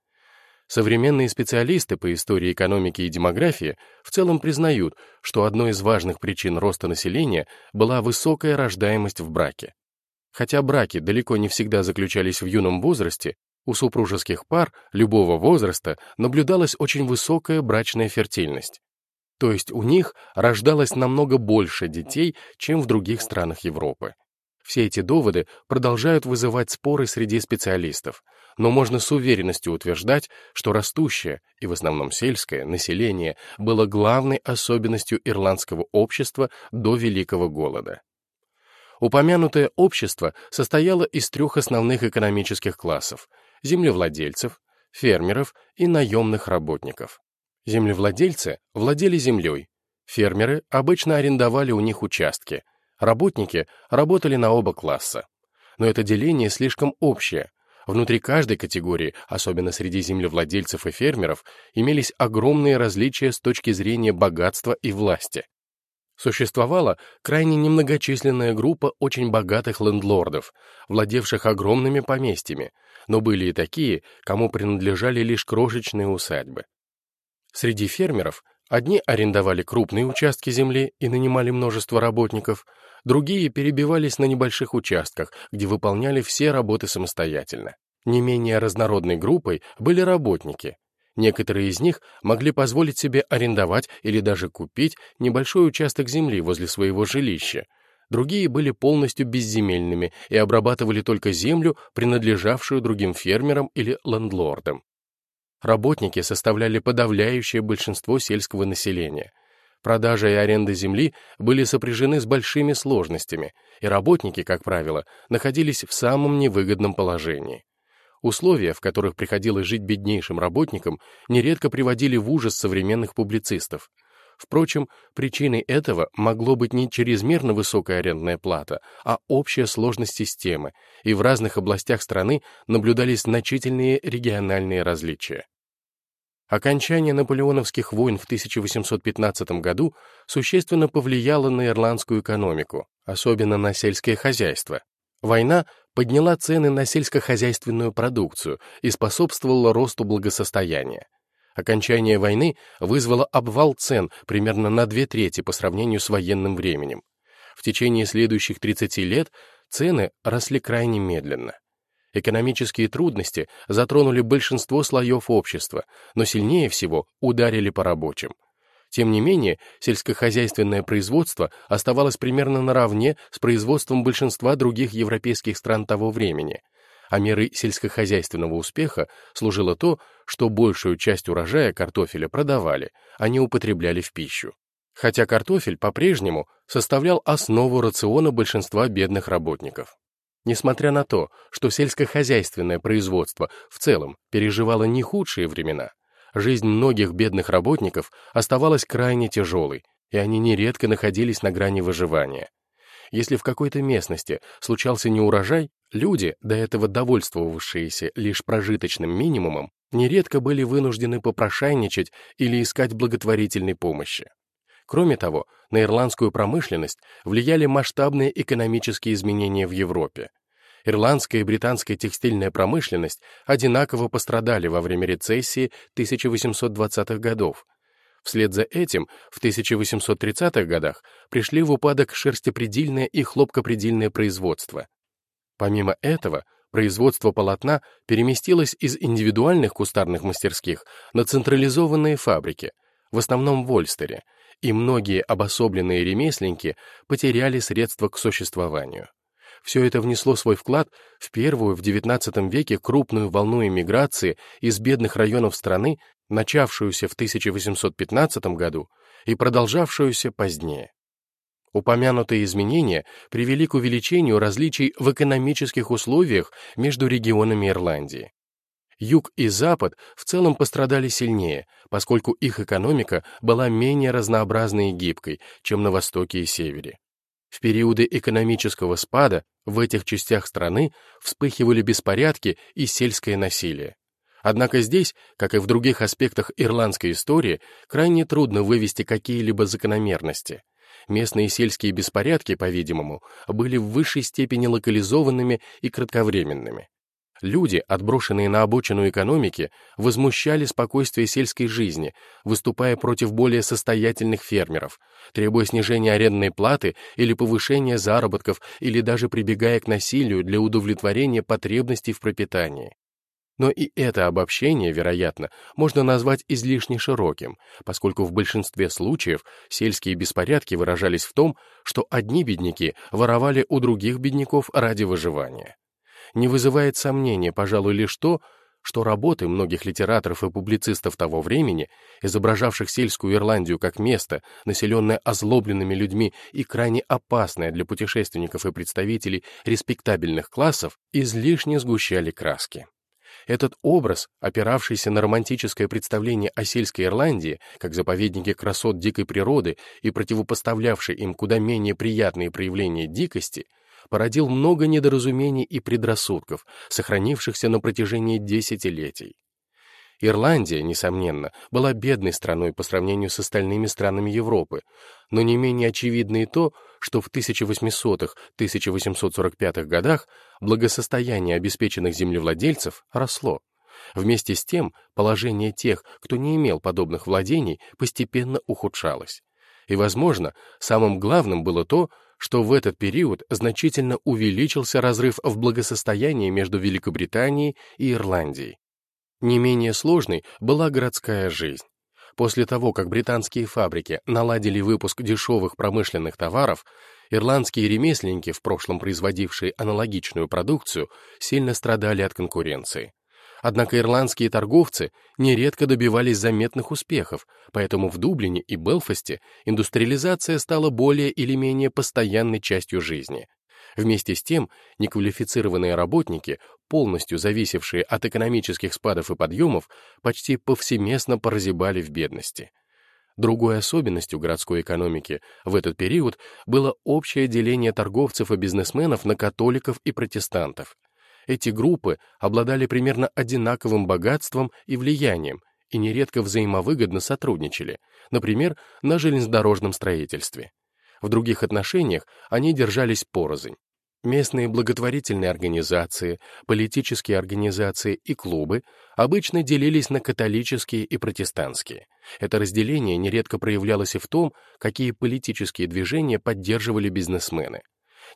Современные специалисты по истории экономики и демографии в целом признают, что одной из важных причин роста населения была высокая рождаемость в браке. Хотя браки далеко не всегда заключались в юном возрасте, у супружеских пар любого возраста наблюдалась очень высокая брачная фертильность. То есть у них рождалось намного больше детей, чем в других странах Европы. Все эти доводы продолжают вызывать споры среди специалистов, но можно с уверенностью утверждать, что растущее, и в основном сельское, население было главной особенностью ирландского общества до Великого голода. Упомянутое общество состояло из трех основных экономических классов – землевладельцев, фермеров и наемных работников. Землевладельцы владели землей, фермеры обычно арендовали у них участки, работники работали на оба класса. Но это деление слишком общее. Внутри каждой категории, особенно среди землевладельцев и фермеров, имелись огромные различия с точки зрения богатства и власти. Существовала крайне немногочисленная группа очень богатых лендлордов, владевших огромными поместьями, но были и такие, кому принадлежали лишь крошечные усадьбы. Среди фермеров Одни арендовали крупные участки земли и нанимали множество работников, другие перебивались на небольших участках, где выполняли все работы самостоятельно. Не менее разнородной группой были работники. Некоторые из них могли позволить себе арендовать или даже купить небольшой участок земли возле своего жилища. Другие были полностью безземельными и обрабатывали только землю, принадлежавшую другим фермерам или лендлордам. Работники составляли подавляющее большинство сельского населения. Продажа и аренда земли были сопряжены с большими сложностями, и работники, как правило, находились в самом невыгодном положении. Условия, в которых приходилось жить беднейшим работникам, нередко приводили в ужас современных публицистов. Впрочем, причиной этого могло быть не чрезмерно высокая арендная плата, а общая сложность системы, и в разных областях страны наблюдались значительные региональные различия. Окончание наполеоновских войн в 1815 году существенно повлияло на ирландскую экономику, особенно на сельское хозяйство. Война подняла цены на сельскохозяйственную продукцию и способствовала росту благосостояния. Окончание войны вызвало обвал цен примерно на две трети по сравнению с военным временем. В течение следующих 30 лет цены росли крайне медленно. Экономические трудности затронули большинство слоев общества, но сильнее всего ударили по рабочим. Тем не менее, сельскохозяйственное производство оставалось примерно наравне с производством большинства других европейских стран того времени, а мерой сельскохозяйственного успеха служило то, что большую часть урожая картофеля продавали, а не употребляли в пищу. Хотя картофель по-прежнему составлял основу рациона большинства бедных работников. Несмотря на то, что сельскохозяйственное производство в целом переживало не худшие времена, жизнь многих бедных работников оставалась крайне тяжелой, и они нередко находились на грани выживания. Если в какой-то местности случался неурожай, люди, до этого довольствовавшиеся лишь прожиточным минимумом, нередко были вынуждены попрошайничать или искать благотворительной помощи. Кроме того, на ирландскую промышленность влияли масштабные экономические изменения в Европе. Ирландская и британская текстильная промышленность одинаково пострадали во время рецессии 1820-х годов. Вслед за этим в 1830-х годах пришли в упадок шерстепредельное и хлопкопредельное производство. Помимо этого, производство полотна переместилось из индивидуальных кустарных мастерских на централизованные фабрики, в основном в Ольстере, и многие обособленные ремесленники потеряли средства к существованию. Все это внесло свой вклад в первую в XIX веке крупную волну эмиграции из бедных районов страны, начавшуюся в 1815 году и продолжавшуюся позднее. Упомянутые изменения привели к увеличению различий в экономических условиях между регионами Ирландии. Юг и Запад в целом пострадали сильнее, поскольку их экономика была менее разнообразной и гибкой, чем на Востоке и Севере. В периоды экономического спада в этих частях страны вспыхивали беспорядки и сельское насилие. Однако здесь, как и в других аспектах ирландской истории, крайне трудно вывести какие-либо закономерности. Местные сельские беспорядки, по-видимому, были в высшей степени локализованными и кратковременными. Люди, отброшенные на обочину экономики, возмущали спокойствие сельской жизни, выступая против более состоятельных фермеров, требуя снижения арендной платы или повышения заработков, или даже прибегая к насилию для удовлетворения потребностей в пропитании. Но и это обобщение, вероятно, можно назвать излишне широким, поскольку в большинстве случаев сельские беспорядки выражались в том, что одни бедняки воровали у других бедняков ради выживания не вызывает сомнения, пожалуй, лишь то, что работы многих литераторов и публицистов того времени, изображавших сельскую Ирландию как место, населенное озлобленными людьми и крайне опасное для путешественников и представителей респектабельных классов, излишне сгущали краски. Этот образ, опиравшийся на романтическое представление о сельской Ирландии, как заповеднике красот дикой природы и противопоставлявший им куда менее приятные проявления дикости — породил много недоразумений и предрассудков, сохранившихся на протяжении десятилетий. Ирландия, несомненно, была бедной страной по сравнению с остальными странами Европы, но не менее очевидно и то, что в 1800-1845 годах благосостояние обеспеченных землевладельцев росло. Вместе с тем, положение тех, кто не имел подобных владений, постепенно ухудшалось. И, возможно, самым главным было то, что в этот период значительно увеличился разрыв в благосостоянии между Великобританией и Ирландией. Не менее сложной была городская жизнь. После того, как британские фабрики наладили выпуск дешевых промышленных товаров, ирландские ремесленники, в прошлом производившие аналогичную продукцию, сильно страдали от конкуренции. Однако ирландские торговцы нередко добивались заметных успехов, поэтому в Дублине и Белфасте индустриализация стала более или менее постоянной частью жизни. Вместе с тем, неквалифицированные работники, полностью зависевшие от экономических спадов и подъемов, почти повсеместно прозябали в бедности. Другой особенностью городской экономики в этот период было общее деление торговцев и бизнесменов на католиков и протестантов. Эти группы обладали примерно одинаковым богатством и влиянием и нередко взаимовыгодно сотрудничали, например, на железнодорожном строительстве. В других отношениях они держались порознь. Местные благотворительные организации, политические организации и клубы обычно делились на католические и протестантские. Это разделение нередко проявлялось и в том, какие политические движения поддерживали бизнесмены.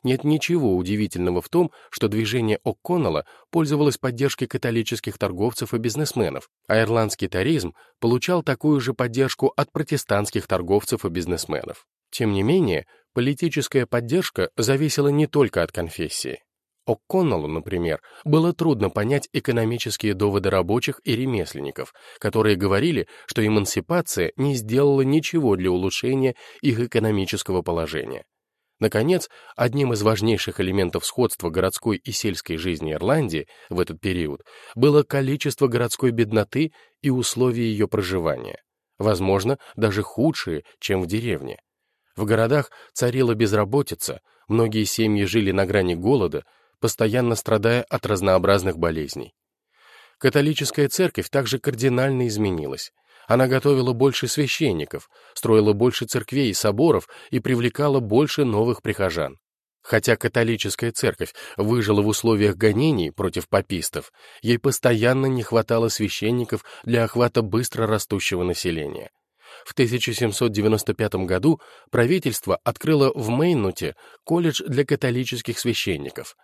Нет ничего удивительного в том, что движение О'Коннелла пользовалось поддержкой католических торговцев и бизнесменов, а ирландский таризм получал такую же поддержку от протестантских торговцев и бизнесменов. Тем не менее, политическая поддержка зависела не только от конфессии. О'Коннеллу, например, было трудно понять экономические доводы рабочих и ремесленников, которые говорили, что эмансипация не сделала ничего для улучшения их экономического положения. Наконец, одним из важнейших элементов сходства городской и сельской жизни Ирландии в этот период было количество городской бедноты и условия ее проживания, возможно, даже худшие, чем в деревне. В городах царила безработица, многие семьи жили на грани голода, постоянно страдая от разнообразных болезней. Католическая церковь также кардинально изменилась. Она готовила больше священников, строила больше церквей и соборов и привлекала больше новых прихожан. Хотя католическая церковь выжила в условиях гонений против папистов, ей постоянно не хватало священников для охвата быстро растущего населения. В 1795 году правительство открыло в Мейнуте колледж для католических священников.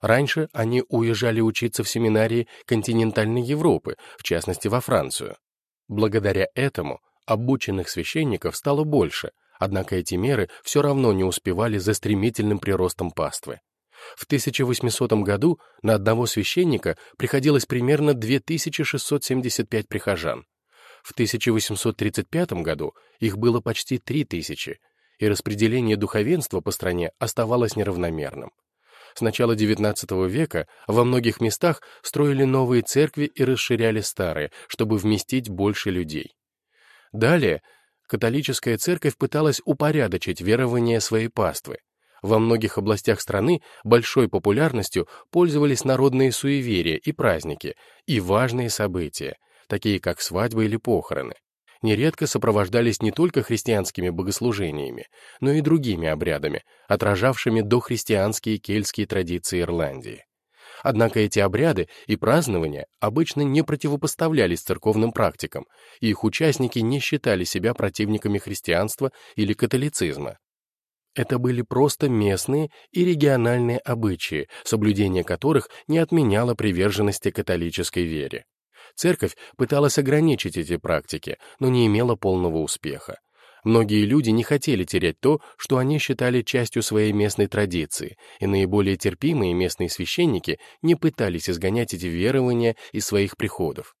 Раньше они уезжали учиться в семинарии континентальной Европы, в частности во Францию. Благодаря этому обученных священников стало больше, однако эти меры все равно не успевали за стремительным приростом паствы. В 1800 году на одного священника приходилось примерно 2675 прихожан. В 1835 году их было почти 3000, и распределение духовенства по стране оставалось неравномерным. С начала XIX века во многих местах строили новые церкви и расширяли старые, чтобы вместить больше людей. Далее католическая церковь пыталась упорядочить верование своей паствы. Во многих областях страны большой популярностью пользовались народные суеверия и праздники, и важные события — такие как свадьбы или похороны, нередко сопровождались не только христианскими богослужениями, но и другими обрядами, отражавшими дохристианские кельтские традиции Ирландии. Однако эти обряды и празднования обычно не противопоставлялись церковным практикам, и их участники не считали себя противниками христианства или католицизма. Это были просто местные и региональные обычаи, соблюдение которых не отменяло приверженности католической вере. Церковь пыталась ограничить эти практики, но не имела полного успеха. Многие люди не хотели терять то, что они считали частью своей местной традиции, и наиболее терпимые местные священники не пытались изгонять эти верования из своих приходов.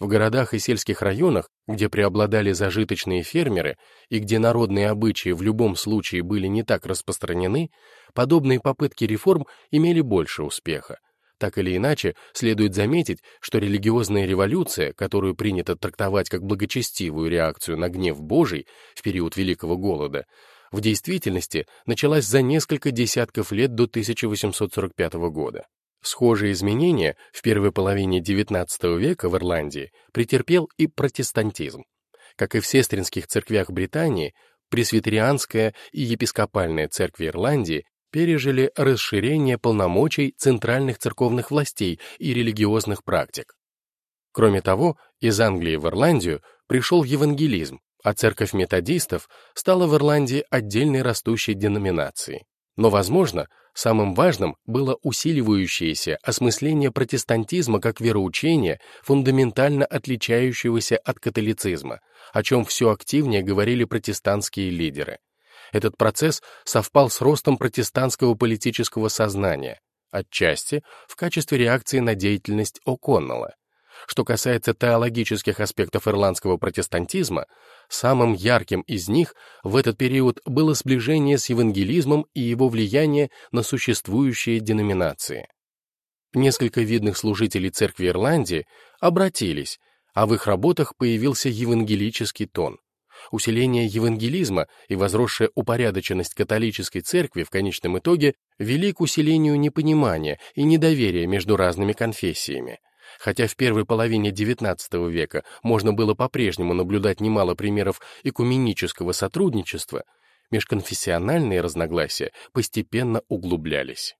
В городах и сельских районах, где преобладали зажиточные фермеры и где народные обычаи в любом случае были не так распространены, подобные попытки реформ имели больше успеха. Так или иначе, следует заметить, что религиозная революция, которую принято трактовать как благочестивую реакцию на гнев Божий в период Великого Голода, в действительности началась за несколько десятков лет до 1845 года. Схожие изменения в первой половине XIX века в Ирландии претерпел и протестантизм. Как и в сестринских церквях Британии, пресвитерианская и епископальная церкви Ирландии пережили расширение полномочий центральных церковных властей и религиозных практик. Кроме того, из Англии в Ирландию пришел евангелизм, а церковь методистов стала в Ирландии отдельной растущей деноминацией. Но, возможно, самым важным было усиливающееся осмысление протестантизма как вероучения, фундаментально отличающегося от католицизма, о чем все активнее говорили протестантские лидеры. Этот процесс совпал с ростом протестантского политического сознания, отчасти в качестве реакции на деятельность О'Коннелла. Что касается теологических аспектов ирландского протестантизма, самым ярким из них в этот период было сближение с евангелизмом и его влияние на существующие деноминации. Несколько видных служителей церкви Ирландии обратились, а в их работах появился евангелический тон. Усиление евангелизма и возросшая упорядоченность католической церкви в конечном итоге вели к усилению непонимания и недоверия между разными конфессиями. Хотя в первой половине XIX века можно было по-прежнему наблюдать немало примеров экуменического сотрудничества, межконфессиональные разногласия постепенно углублялись.